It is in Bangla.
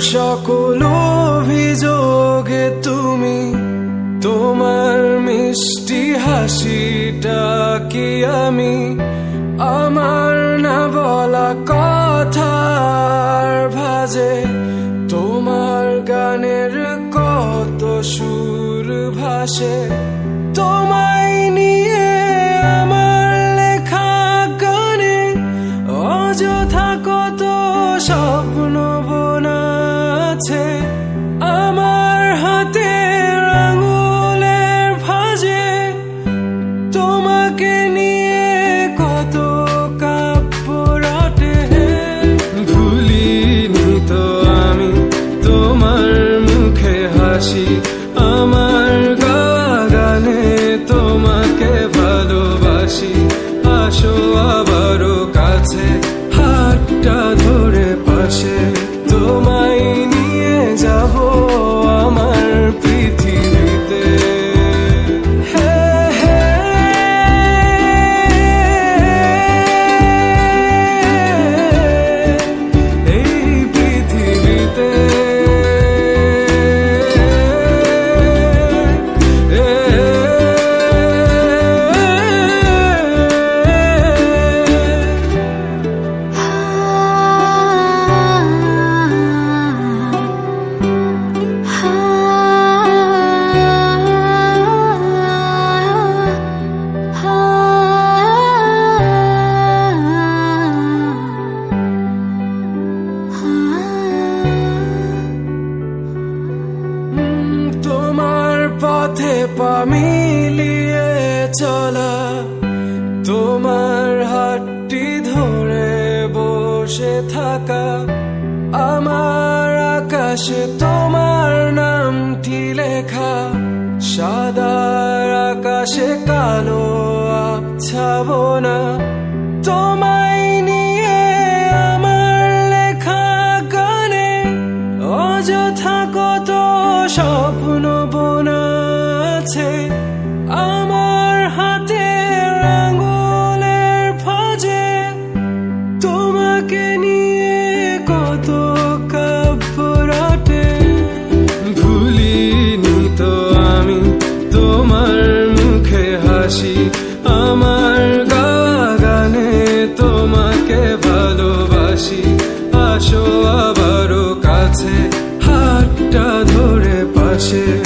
সকল অভিযোগে তুমি তোমার মিষ্টি হাসিটা কি আমি? আমার না বলা কথার ভাজে তোমার গানের কত সুর ভাসে? তোমায় নিয়ে আমার লেখা গানে অযথা কত স্বপ্ন পথে পা মিলিয়ে চলা। তোমার হাতটি ধরে বসে থাকা। আমার আকাশে তোমার নামটি লেখা। সাদার আকাশে কালো আবছাবো না তোমায় তোমাকে নিয়ে কত রাটে। ভুলিনি তো আমি তোমার মুখে হাসি, আমার গানে তোমাকে ভালোবাসি। আসো আবারও কাছে, হাতটা ধরে পাশে।